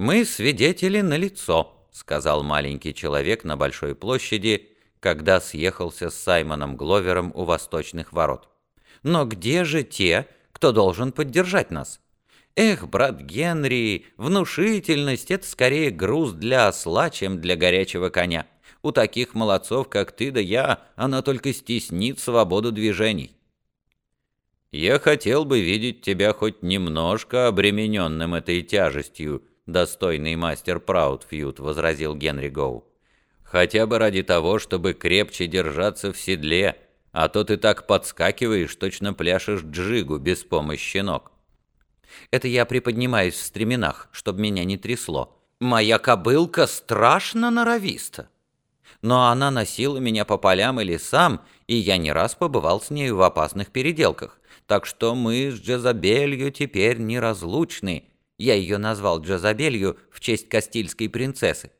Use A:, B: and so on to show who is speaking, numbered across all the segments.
A: «Мы свидетели на лицо», — сказал маленький человек на большой площади, когда съехался с Саймоном Гловером у восточных ворот. «Но где же те, кто должен поддержать нас?» Эх, брат Генри, внушительность — это скорее груз для осла, чем для горячего коня. У таких молодцов, как ты да я, она только стеснит свободу движений. Я хотел бы видеть тебя хоть немножко обремененным этой тяжестью, достойный мастер Праудфьюд, возразил Генри Гоу. Хотя бы ради того, чтобы крепче держаться в седле, а то ты так подскакиваешь, точно пляшешь джигу без помощи ног. Это я приподнимаюсь в стременах, чтобы меня не трясло. Моя кобылка страшно норовиста. Но она носила меня по полям и лесам, и я не раз побывал с нею в опасных переделках. Так что мы с Джезабелью теперь неразлучны. Я ее назвал Джезабелью в честь Кастильской принцессы.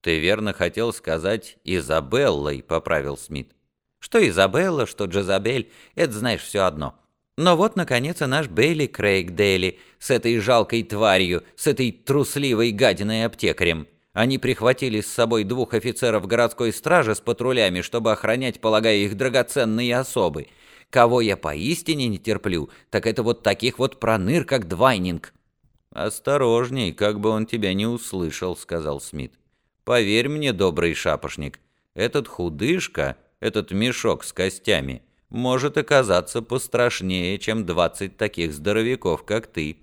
A: «Ты верно хотел сказать Изабеллой», — поправил Смит. «Что Изабелла, что Джезабель, это знаешь все одно». Но вот, наконец, и наш Бейли Крейг Дейли с этой жалкой тварью, с этой трусливой гадиной аптекарем. Они прихватили с собой двух офицеров городской стражи с патрулями, чтобы охранять, полагая, их драгоценные особы. Кого я поистине не терплю, так это вот таких вот проныр, как Двайнинг». «Осторожней, как бы он тебя не услышал», — сказал Смит. «Поверь мне, добрый шапошник, этот худышка, этот мешок с костями — может оказаться пострашнее, чем двадцать таких здоровяков, как ты».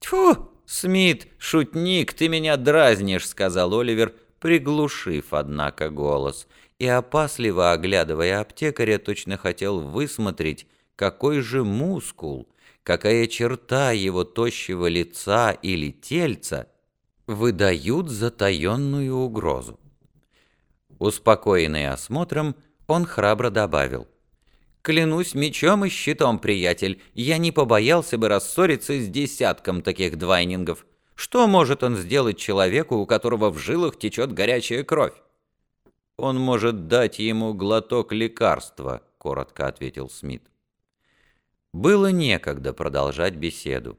A: «Тьфу, Смит, шутник, ты меня дразнишь», — сказал Оливер, приглушив, однако, голос, и опасливо оглядывая аптекаря, точно хотел высмотреть, какой же мускул, какая черта его тощего лица или тельца выдают затаенную угрозу. Успокоенный осмотром, он храбро добавил. «Клянусь мечом и щитом, приятель, я не побоялся бы рассориться с десятком таких двайнингов. Что может он сделать человеку, у которого в жилах течет горячая кровь?» «Он может дать ему глоток лекарства», — коротко ответил Смит. Было некогда продолжать беседу.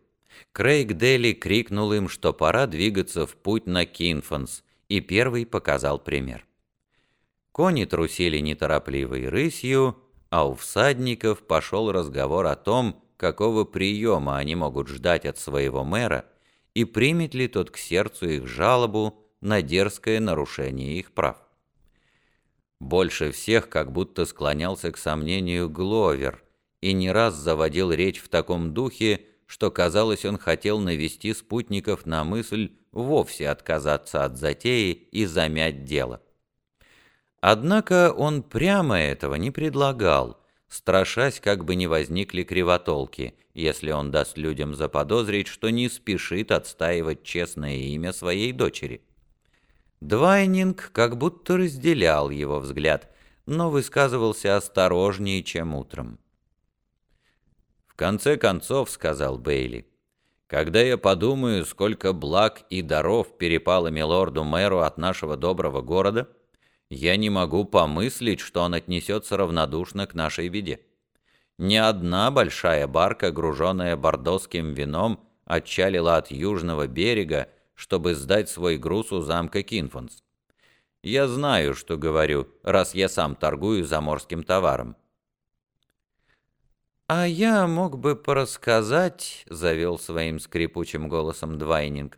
A: Крейг Дели крикнул им, что пора двигаться в путь на Кинфанс, и первый показал пример. Кони трусили неторопливой рысью, а у всадников пошел разговор о том, какого приема они могут ждать от своего мэра и примет ли тот к сердцу их жалобу на дерзкое нарушение их прав. Больше всех как будто склонялся к сомнению Гловер и не раз заводил речь в таком духе, что, казалось, он хотел навести спутников на мысль вовсе отказаться от затеи и замять дело. Однако он прямо этого не предлагал, страшась, как бы не возникли кривотолки, если он даст людям заподозрить, что не спешит отстаивать честное имя своей дочери. Двайнинг как будто разделял его взгляд, но высказывался осторожнее, чем утром. «В конце концов», — сказал Бейли, — «когда я подумаю, сколько благ и даров перепало милорду-мэру от нашего доброго города», — я не могу помыслить, что он отнесется равнодушно к нашей беде. Ни одна большая барка, груженная бордоским вином, отчалила от южного берега, чтобы сдать свой груз у замка Кинфонс. Я знаю, что говорю, раз я сам торгую заморским товаром. «А я мог бы порассказать», — завел своим скрипучим голосом Двайнинг,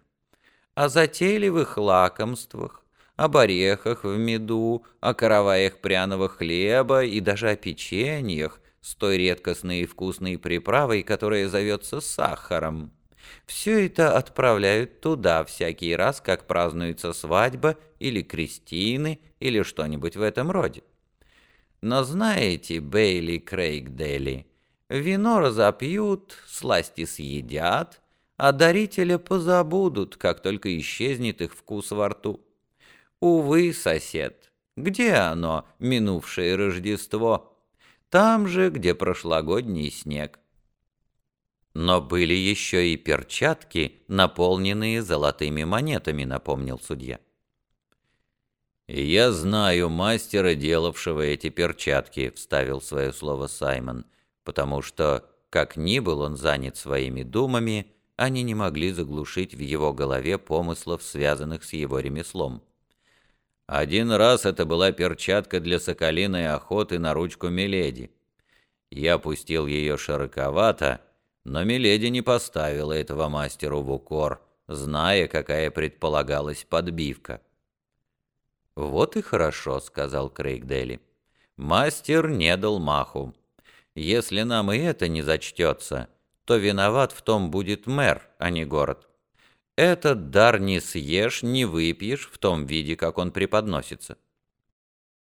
A: «о затейливых лакомствах, об орехах в меду, о караваях пряного хлеба и даже о печеньях с той редкостной и вкусной приправой, которая зовется сахаром. Все это отправляют туда всякий раз, как празднуется свадьба или крестины или что-нибудь в этом роде. Но знаете, Бейли Крейгдели, вино разопьют, сласти съедят, а дарителя позабудут, как только исчезнет их вкус во рту. Увы, сосед, где оно, минувшее Рождество? Там же, где прошлогодний снег. Но были еще и перчатки, наполненные золотыми монетами, напомнил судья. «Я знаю мастера, делавшего эти перчатки», — вставил свое слово Саймон, потому что, как ни был он занят своими думами, они не могли заглушить в его голове помыслов, связанных с его ремеслом. Один раз это была перчатка для соколиной охоты на ручку Миледи. Я пустил ее широковато, но Миледи не поставила этого мастеру в укор, зная, какая предполагалась подбивка. «Вот и хорошо», — сказал Крейгдели. «Мастер не дал маху. Если нам и это не зачтется, то виноват в том будет мэр, а не город». Этот дар не съешь, не выпьешь в том виде, как он преподносится.